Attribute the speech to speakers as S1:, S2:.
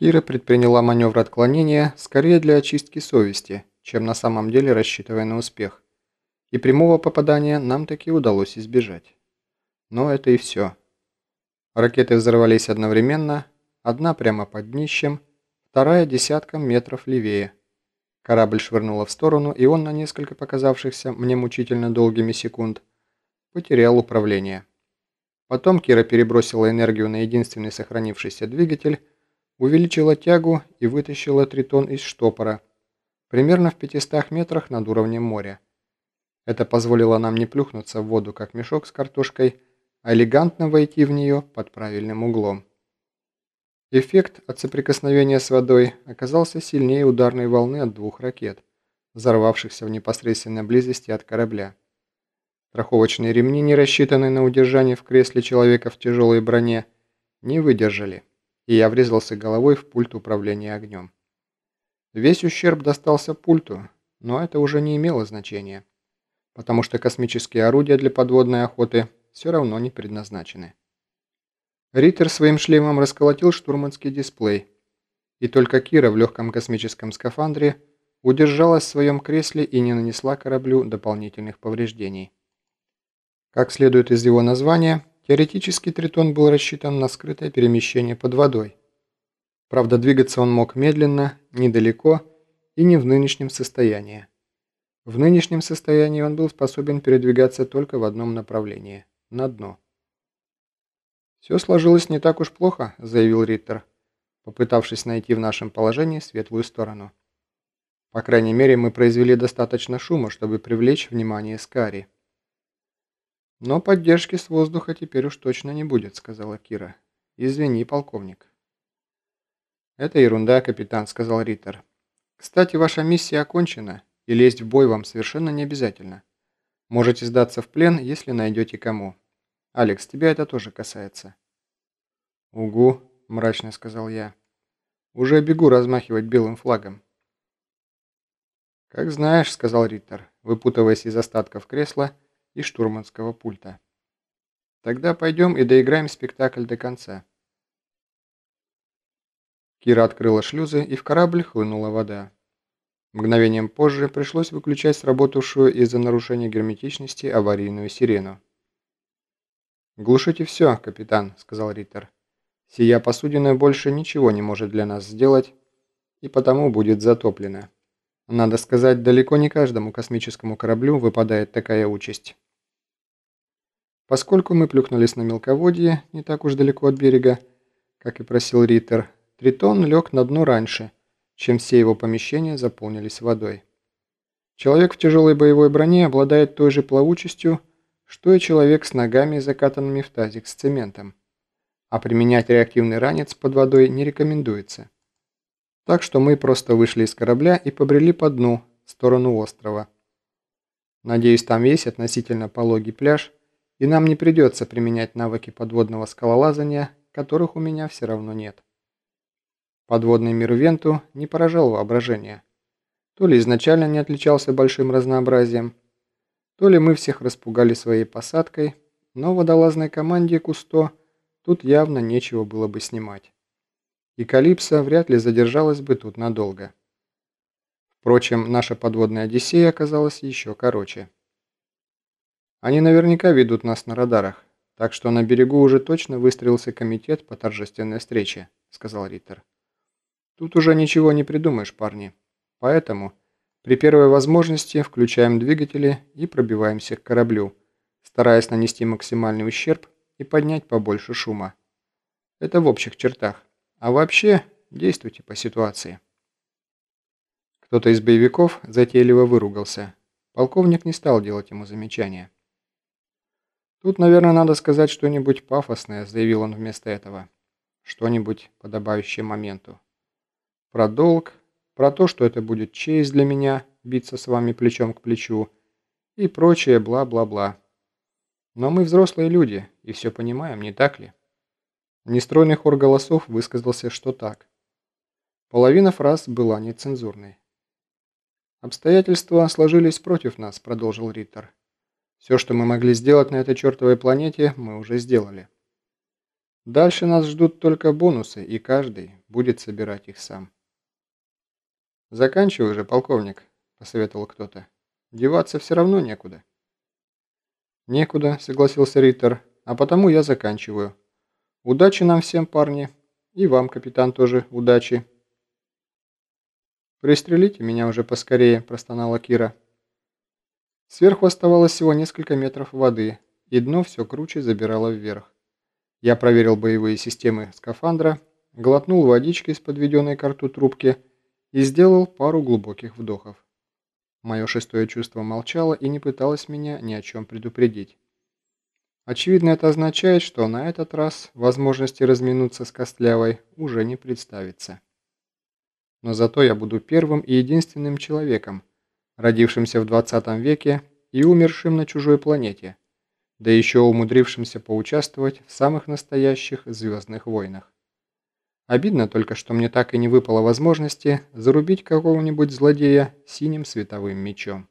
S1: Кира предприняла маневр отклонения скорее для очистки совести, чем на самом деле рассчитывая на успех. И прямого попадания нам таки удалось избежать. Но это и все. Ракеты взорвались одновременно, одна прямо под днищем, вторая десятком метров левее. Корабль швырнуло в сторону, и он на несколько показавшихся мне мучительно долгими секунд потерял управление. Потом Кира перебросила энергию на единственный сохранившийся двигатель, увеличила тягу и вытащила тритон из штопора, примерно в 500 метрах над уровнем моря. Это позволило нам не плюхнуться в воду, как мешок с картошкой, а элегантно войти в нее под правильным углом. Эффект от соприкосновения с водой оказался сильнее ударной волны от двух ракет, взорвавшихся в непосредственной близости от корабля. Страховочные ремни, не рассчитанные на удержание в кресле человека в тяжелой броне, не выдержали, и я врезался головой в пульт управления огнем. Весь ущерб достался пульту, но это уже не имело значения, потому что космические орудия для подводной охоты все равно не предназначены. Риттер своим шлемом расколотил штурманский дисплей, и только Кира в легком космическом скафандре удержалась в своем кресле и не нанесла кораблю дополнительных повреждений. Как следует из его названия, теоретически Тритон был рассчитан на скрытое перемещение под водой. Правда, двигаться он мог медленно, недалеко и не в нынешнем состоянии. В нынешнем состоянии он был способен передвигаться только в одном направлении – на дно. «Все сложилось не так уж плохо», – заявил Риттер, попытавшись найти в нашем положении светлую сторону. «По крайней мере, мы произвели достаточно шума, чтобы привлечь внимание Скари». «Но поддержки с воздуха теперь уж точно не будет», — сказала Кира. «Извини, полковник». «Это ерунда, капитан», — сказал Риттер. «Кстати, ваша миссия окончена, и лезть в бой вам совершенно не обязательно. Можете сдаться в плен, если найдете кому. Алекс, тебя это тоже касается». «Угу», — мрачно сказал я. «Уже бегу размахивать белым флагом». «Как знаешь», — сказал Риттер, выпутываясь из остатков кресла, — и штурманского пульта. Тогда пойдем и доиграем спектакль до конца. Кира открыла шлюзы, и в корабль хлынула вода. Мгновением позже пришлось выключать сработавшую из-за нарушения герметичности аварийную сирену. «Глушите все, капитан», — сказал Риттер. «Сия посудина больше ничего не может для нас сделать, и потому будет затоплена». Надо сказать, далеко не каждому космическому кораблю выпадает такая участь. Поскольку мы плюхнулись на мелководье, не так уж далеко от берега, как и просил Риттер, Тритон лег на дно раньше, чем все его помещения заполнились водой. Человек в тяжелой боевой броне обладает той же плавучестью, что и человек с ногами, закатанными в тазик с цементом. А применять реактивный ранец под водой не рекомендуется. Так что мы просто вышли из корабля и побрели по дну, в сторону острова. Надеюсь, там есть относительно пологий пляж, и нам не придется применять навыки подводного скалолазания, которых у меня все равно нет. Подводный мир Венту не поражал воображение. То ли изначально не отличался большим разнообразием, то ли мы всех распугали своей посадкой, но водолазной команде Кусто тут явно нечего было бы снимать и Калипсо вряд ли задержалась бы тут надолго. Впрочем, наша подводная Одиссея оказалась еще короче. Они наверняка ведут нас на радарах, так что на берегу уже точно выстроился комитет по торжественной встрече, сказал Риттер. Тут уже ничего не придумаешь, парни. Поэтому при первой возможности включаем двигатели и пробиваемся к кораблю, стараясь нанести максимальный ущерб и поднять побольше шума. Это в общих чертах. А вообще, действуйте по ситуации. Кто-то из боевиков затейливо выругался. Полковник не стал делать ему замечания. «Тут, наверное, надо сказать что-нибудь пафосное», — заявил он вместо этого. «Что-нибудь, подобающее моменту. Про долг, про то, что это будет честь для меня, биться с вами плечом к плечу, и прочее бла-бла-бла. Но мы взрослые люди и все понимаем, не так ли?» Нестройный хор голосов высказался, что так. Половина фраз была нецензурной. «Обстоятельства сложились против нас», — продолжил Риттер. «Все, что мы могли сделать на этой чертовой планете, мы уже сделали. Дальше нас ждут только бонусы, и каждый будет собирать их сам. «Заканчивай же, полковник», – посоветовал кто-то. «Деваться все равно некуда». «Некуда», – согласился Риттер, – «а потому я заканчиваю. Удачи нам всем, парни, и вам, капитан, тоже удачи». «Пристрелите меня уже поскорее», – простонала Кира. Сверху оставалось всего несколько метров воды, и дно все круче забирало вверх. Я проверил боевые системы скафандра, глотнул водички из подведенной к рту трубки и сделал пару глубоких вдохов. Мое шестое чувство молчало и не пыталось меня ни о чем предупредить. Очевидно, это означает, что на этот раз возможности разминуться с Костлявой уже не представится. Но зато я буду первым и единственным человеком, родившимся в 20 веке и умершим на чужой планете, да еще умудрившимся поучаствовать в самых настоящих звездных войнах. Обидно только, что мне так и не выпало возможности зарубить какого-нибудь злодея синим световым мечом.